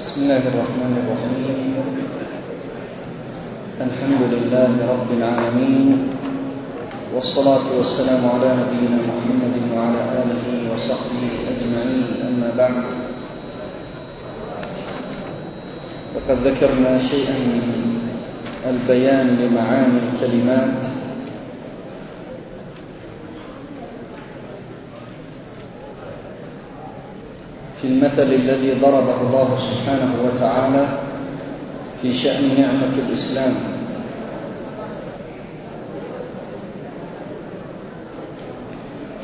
بسم الله الرحمن الرحيم. الحمد لله رب العالمين والصلاة والسلام على نبينا محمد وعلى آله وصحبه أجمعين أما بعد. فقد ذكرنا شيئا من البيان لمعاني الكلمات. في المثل الذي ضربه الله سبحانه وتعالى في شأن نعمة الإسلام.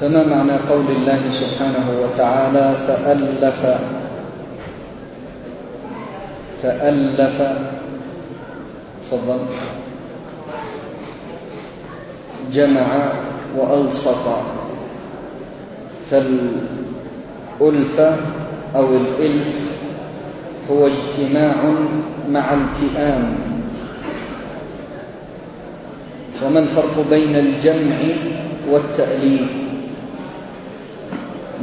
فما معنى قول الله سبحانه وتعالى فألف؟ فألف. تفضل. جمع وألصق. فالألفة أو الإلف هو اجتماع مع التئام. وما الفرق بين الجمع والتأليف؟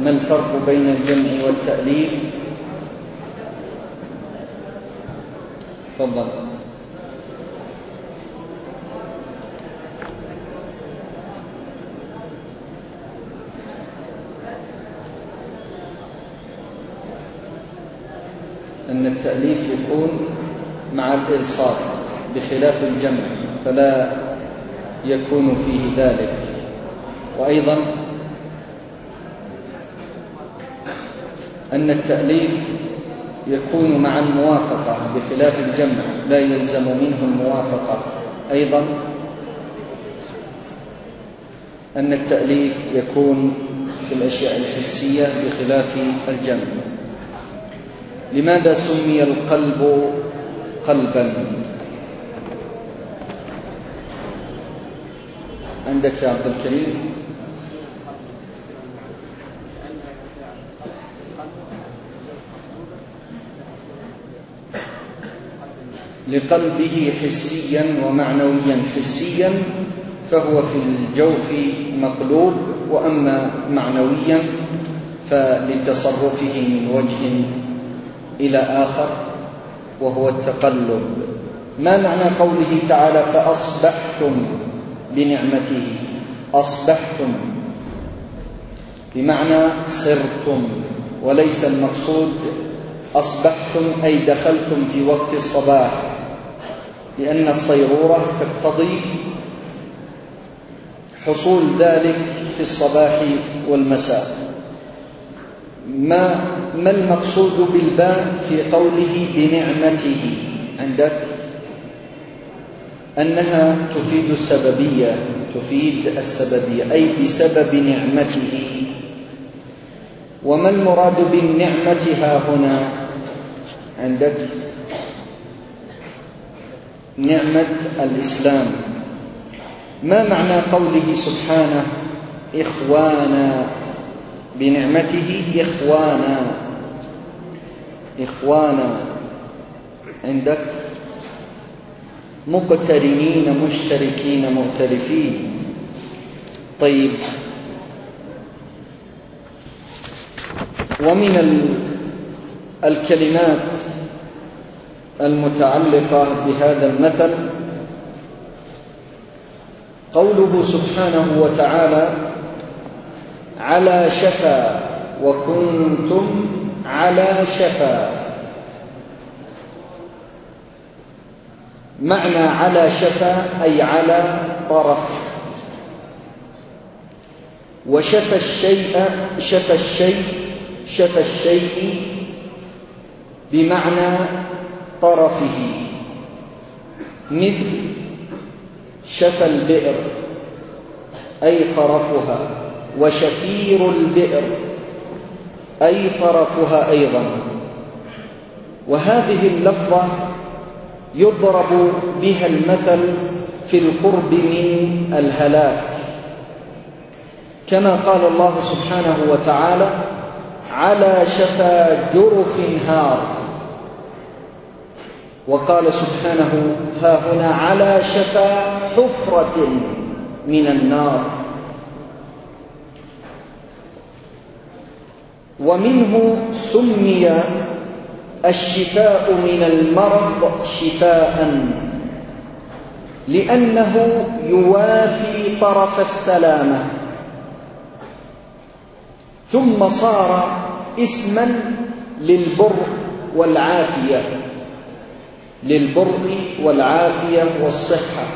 ما الفرق بين الجمع والتأليف؟ تفضل. أن التأليف يكون مع الإلصاق بخلاف الجمع فلا يكون فيه ذلك. وأيضا أن التأليف يكون مع الموافقة بخلاف الجمع لا يلزم منه الموافقة. أيضا أن التأليف يكون في الأشياء الحسية بخلاف الجمع. لماذا سمي القلب قلبا؟ عندك يا عبد الكريم؟ لقلبه حسيا ومعنويا حسيا فهو في الجوف مقلوب وأما معنويا فلتصرفه من وجه إلى آخر وهو التقلب. ما معنى قوله تعالى فأصبحتم بنعمته؟ أصبحتم. بمعنى صرتم وليس المقصود أصبحتم أي دخلتم في وقت الصباح. لأن الصيروره تقتضي حصول ذلك في الصباح والمساء. ما ما المقصود بالباء في قوله بنعمته؟ عندك. أنها تفيد السببية تفيد السببية أي بسبب نعمته. وما المراد بالنعمه ها هنا؟ عندك. نعمة الإسلام. ما معنى قوله سبحانه؟ إخوانا. بنعمته إخوانا. إخوانا عندك مقترنين مشتركين مؤتلفين طيب. ومن الكلمات المتعلقة بهذا المثل قوله سبحانه وتعالى على شفا وكنتم على شفا. معنى على شفا أي على طرف. وشفى الشيء شفى الشيء شفى الشيء بمعنى طرفه. مثل شفى البئر أي طرفها وشفير البئر أي طرفها أيضا. وهذه اللفظة يضرب بها المثل في القرب من الهلاك. كما قال الله سبحانه وتعالى على شفا جرف هار وقال سبحانه ها هنا على شفا حفرة من النار ومنه سمي الشفاء من المرض شفاء لأنه يوافي طرف السلامة. ثم صار اسما للبر والعافية للبر والعافية والصحة.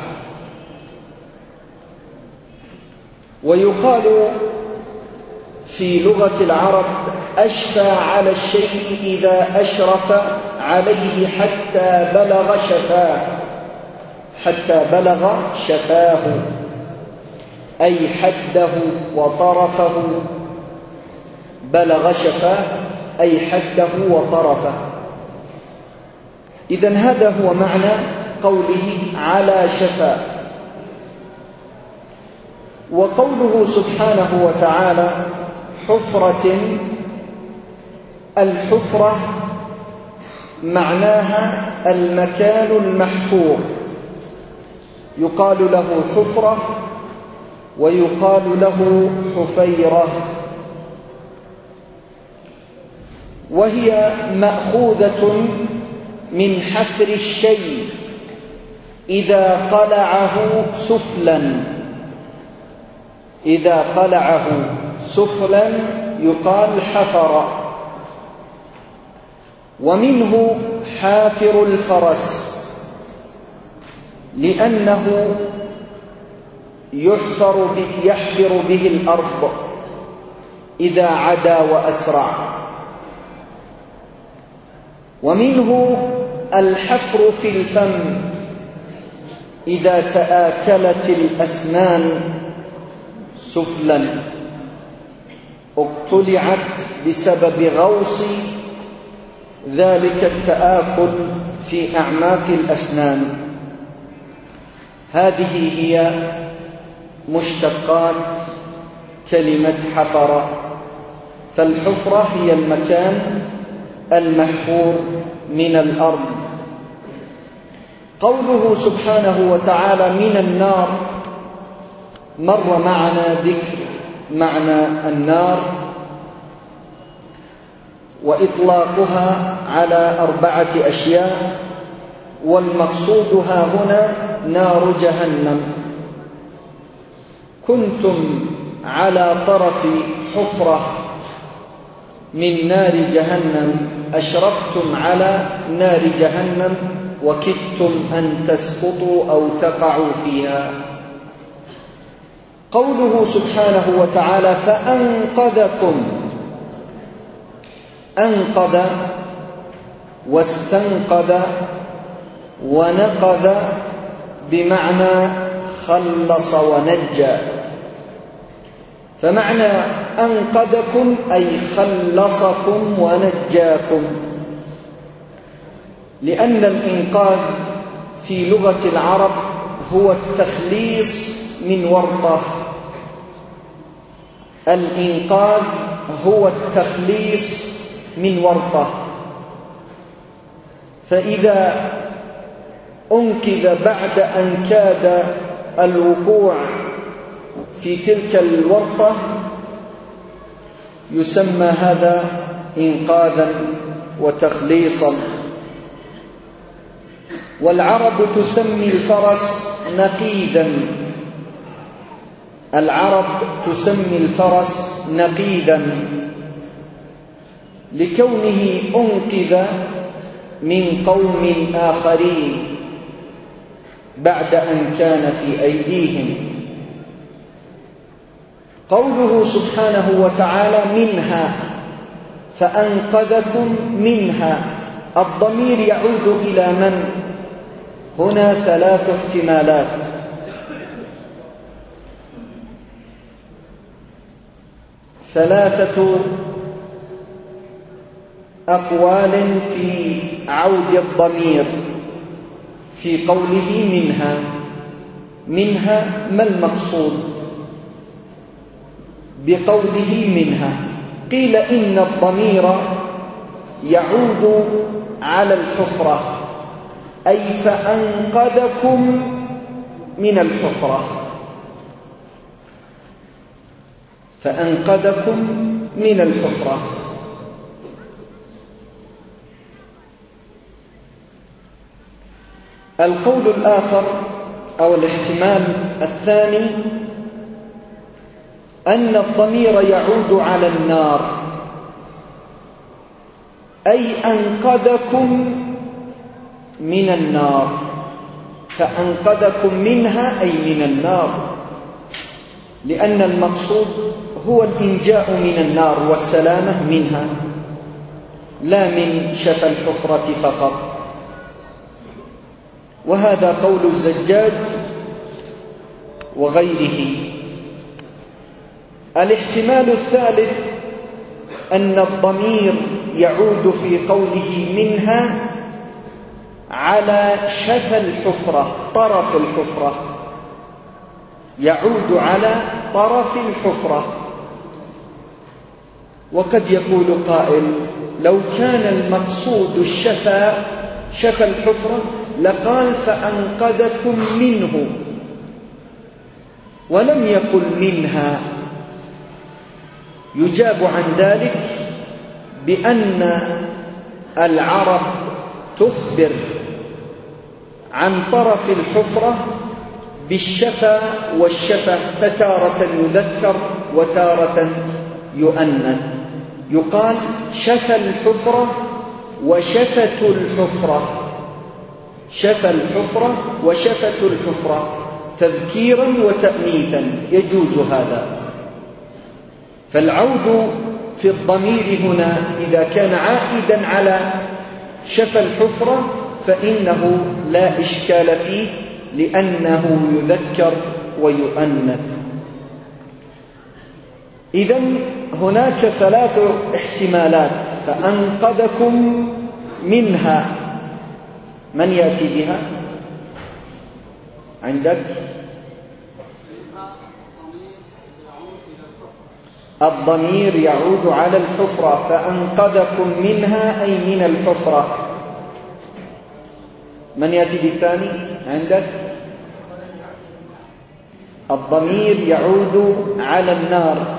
ويقال في لغة العرب أشفى على الشيء إذا أشرف عليه حتى بلغ شفاه حتى بلغ شفاه أي حده وطرفه بلغ شفاه أي حده وطرفه. إذا هذا هو معنى قوله على شفا. وقوله سبحانه وتعالى حفرة الحفرة معناها المكان المحفور. يقال له حفرة ويقال له حفيرة. وهي مأخوذة من حفر الشيء إذا قلعه سفلا. إذا قلعه سفلا يقال حفر. ومنه حافر الفرس لأنه يحفر يحفر به الأرض إذا عدا وأسرع. ومنه الحفر في الفم إذا تآكلت الأسنان سفلا. اقتلعت بسبب غوص ذلك التآكل في أعماق الأسنان. هذه هي مشتقات كلمة حفر فالحفرة هي المكان المحفور من الأرض. قوله سبحانه وتعالى من النار مر معنا ذكر معنى النار وإطلاقها على أربعة أشياء والمقصود ها هنا نار جهنم. كنتم على طرف حفرة من نار جهنم أشرفتم على نار جهنم وكدتم أن تسقطوا أو تقعوا فيها. قوله سبحانه وتعالى فأنقذكم. أنقذ واستنقذ ونقذ بمعنى خلص ونجى. فمعنى أنقذكم أي خلصكم ونجاكم. لأن الإنقاذ في لغة العرب هو التخليص من ورطة. الإنقاذ هو التخليص من ورطة. فإذا أنقذ بعد أن كاد الوقوع في تلك الورطة يسمى هذا إنقاذا وتخليصا. والعرب تسمي الفرس نقيدا. العرب تسمي الفرس نقيدا. لكونه أنقذ من قوم آخرين بعد أن كان في أيديهم. قوله سبحانه وتعالى منها فأنقذكم منها. الضمير يعود إلى من؟ هنا ثلاث احتمالات. ثلاثة أقوال في عود الضمير في قوله منها. منها ما المقصود؟ بقوله منها. قيل إن الضمير يعود على الحفرة. أي فأنقذكم من الحفرة. فأنقذكم من الحفرة. القول الآخر أو الاحتمال الثاني أن الضمير يعود على النار. أي أنقذكم من النار فأنقذكم منها أي من النار. لأن المقصود هو الإنجاء من النار والسلامة منها لا من شفى الحفرة فقط. وهذا قول الزجاج وغيره. الاحتمال الثالث أن الضمير يعود في قوله منها على شفى الحفرة طرف الحفرة. يعود على طرف الحفرة. وقد يقول قائل لو كان المقصود الشفا شفى الحفرة لقال فأنقذكم منه. ولم يقل منها. يجاب عن ذلك بأن العرب تخبر. عن طرف الحفرة بالشفا والشفة فتارة يذكر وتارة يؤنث. يقال شفى الحفرة وشفة الحفرة. شفى الحفرة وشفة الحفرة. تذكيرا وتأنيثا يجوز هذا. فالعود في الضمير هنا إذا كان عائدا على شفى الحفرة فإنه لا إشكال فيه لأنه يذكر ويؤنث. إذا هناك ثلاث احتمالات فأنقذكم منها. من يأتي بها؟ عندك؟ الضمير يعود على الحفرة فأنقذكم منها أي من الحفرة؟ من يأتي بالثاني عندك؟ الضمير يعود على النار.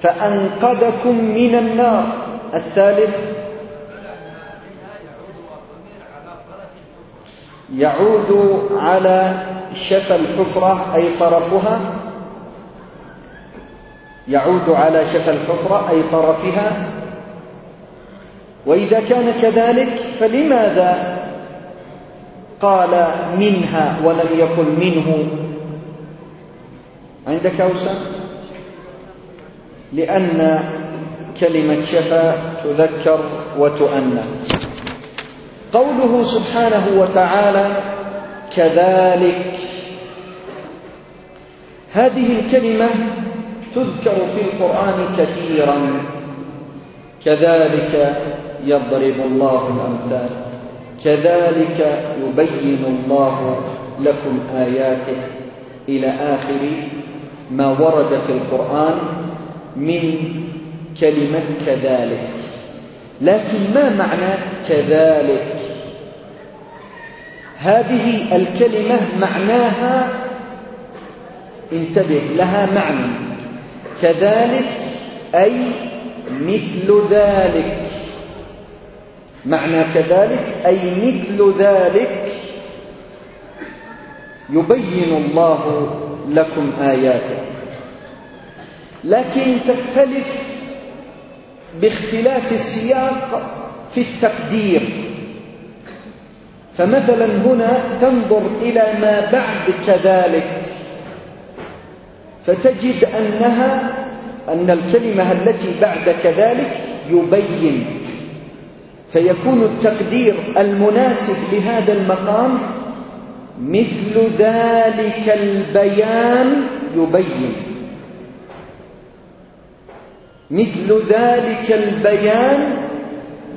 فأنقذكم من النار. الثالث يعود على شفى الحفرة أي طرفها. يعود على شفى الحفرة أي طرفها. وإذا كان كذلك فلماذا قال منها ولم يقل منه. عندك أوسع؟ لأن كلمة شفا تذكر وتؤنى قوله سبحانه وتعالى كذلك. هذه الكلمة تذكر في القرآن كثيرا. كذلك يضرب الله الأمثال. كذلك يبين الله لكم آياته إلى آخر ما ورد في القرآن من كلمة كذلك. لكن ما معنى كذلك؟ هذه الكلمة معناها انتبه لها معنى. كذلك أي مثل ذلك. معنى كذلك أي مثل ذلك يبين الله لكم آياته. لكن تختلف باختلاف السياق في التقدير. فمثلا هنا تنظر إلى ما بعد كذلك فتجد أنها أن الكلمة التي بعد كذلك يبين. فيكون التقدير المناسب لهذا المقام مثل ذلك البيان يبين. مثل ذلك البيان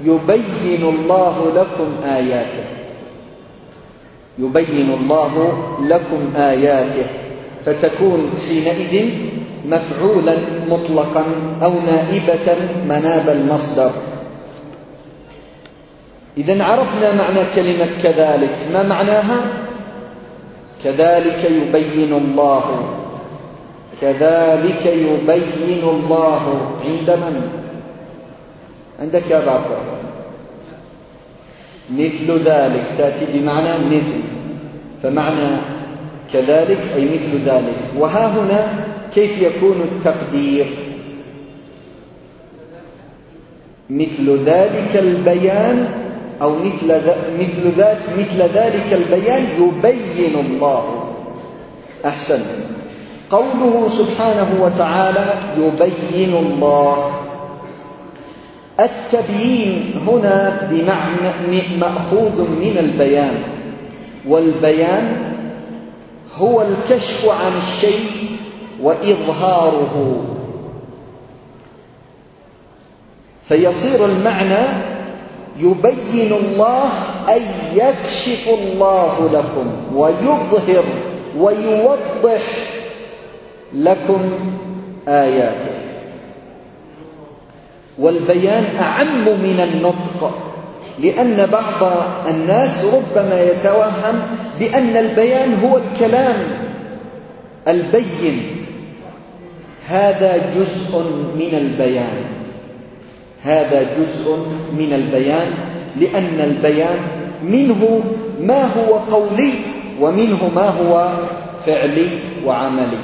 يبين الله لكم آياته. يبين الله لكم آياته. فتكون حينئذ مفعولا مطلقا أو نائبة مناب المصدر. إذا عرفنا معنى كلمة كذلك. ما معناها؟ كذلك يبين الله. كذلك يبين الله. عند من؟ عندك يا أبا عبد مثل ذلك. تأتي بمعنى مثل. فمعنى كذلك أي مثل ذلك. وها هنا كيف يكون التقدير؟ مثل ذلك البيان أو مثل مثل ذلك مثل ذلك البيان يبين الله. أحسن. قوله سبحانه وتعالى يبين الله. التبيين هنا بمعنى مأخوذ من البيان. والبيان هو الكشف عن الشيء وإظهاره. فيصير المعنى يبين الله أي يكشف الله لكم ويظهر ويوضح لكم آياته. والبيان أعم من النطق لأن بعض الناس ربما يتوهم بأن البيان هو الكلام البين. هذا جزء من البيان. هذا جزء من البيان لأن البيان منه ما هو قولي ومنه ما هو فعلي وعملي.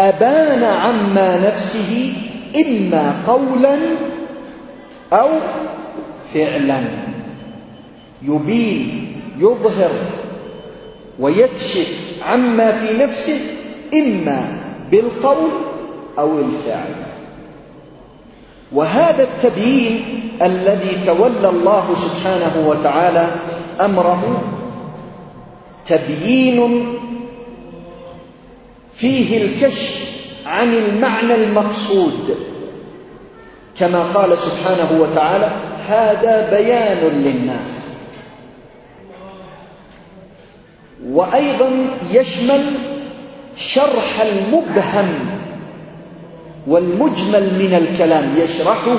أبان عما نفسه إما قولا أو فعلا. يبين يظهر ويكشف عما في نفسه إما بالقول أو الفعل. وهذا التبيين الذي تولى الله سبحانه وتعالى أمره تبيين فيه الكشف عن المعنى المقصود. كما قال سبحانه وتعالى هذا بيان للناس. وأيضا يشمل شرح المبهم والمجمل من الكلام يشرحه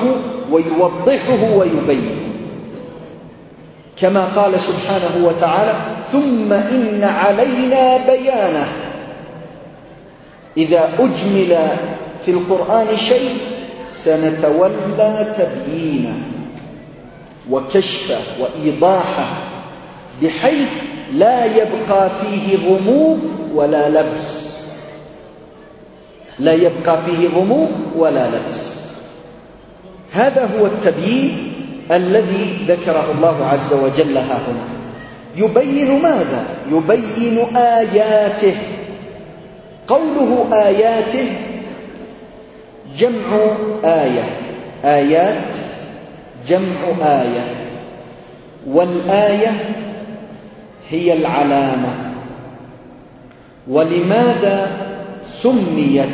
ويوضحه ويبين. كما قال سبحانه وتعالى ثم إن علينا بيانه. إذا أجمل في القرآن شيء سنتولى تبيينه وكشفه وإيضاحه بحيث لا يبقى فيه غموض ولا لبس. لا يبقى فيه غموض ولا لبس. هذا هو التبيين الذي ذكره الله عز وجل ها هنا. يبين ماذا؟ يبين آياته. قوله آياته جمع آية. آيات جمع آية. والآية هي العلامة. ولماذا سميت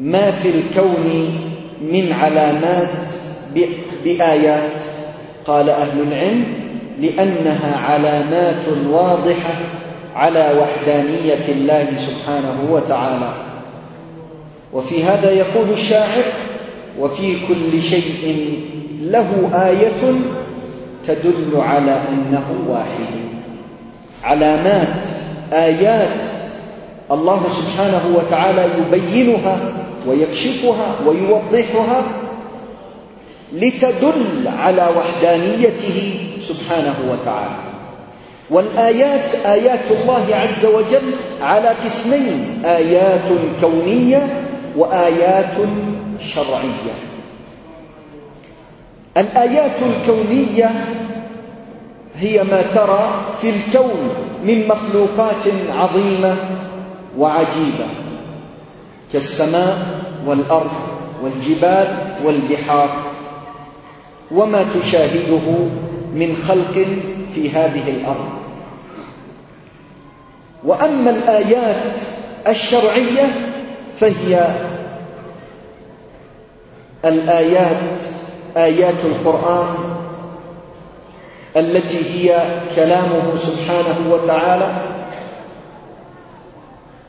ما في الكون من علامات بآيات قال أهل العلم لأنها علامات واضحة على وحدانية الله سبحانه وتعالى. وفي هذا يقول الشاعر وفي كل شيء له آية تدل على أنه واحد. علامات آيات الله سبحانه وتعالى يبينها ويكشفها ويوضحها لتدل على وحدانيته سبحانه وتعالى. والآيات آيات الله عز وجل على قسمين آيات كونية وآيات شرعية. الآيات الكونية هي ما ترى في الكون من مخلوقات عظيمة وعجيبة كالسماء والأرض والجبال والبحار وما تشاهده من خلق في هذه الأرض. وأما الآيات الشرعية فهي الآيات آيات القرآن التي هي كلامه سبحانه وتعالى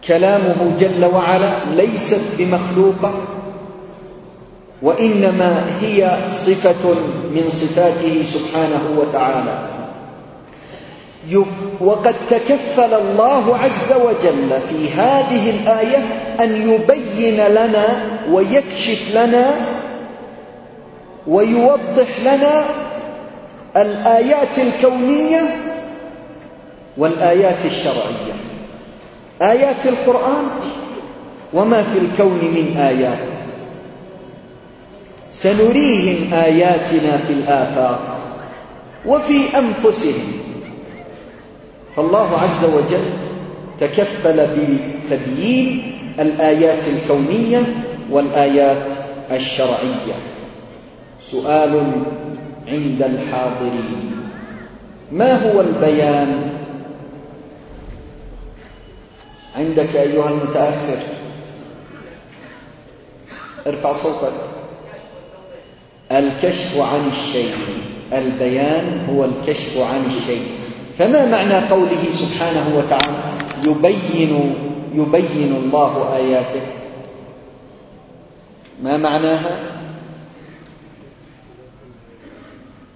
كلامه جل وعلا ليست بمخلوقة وإنما هي صفة من صفاته سبحانه وتعالى. وقد تكفل الله عز وجل في هذه الآية أن يبين لنا ويكشف لنا ويوضح لنا الآيات الكونية والآيات الشرعية. آيات القرآن وما في الكون من آيات. سنريهم آياتنا في الآفاق وفي أنفسهم. فالله عز وجل تكفل بتبيين الآيات الكونية والآيات الشرعية. سؤال عند الحاضرين. ما هو البيان عندك أيها المتأخر. ارفع صوتك. الكشف عن الشيء. البيان هو الكشف عن الشيء. فما معنى قوله سبحانه وتعالى؟ يبين يبين الله آياته. ما معناها؟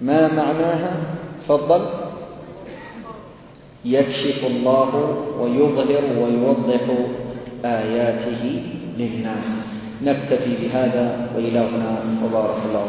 ما معناها؟ تفضل. يكشف الله ويظهر ويوضح آياته للناس. نكتفي بهذا وإلى هنا وبارك الله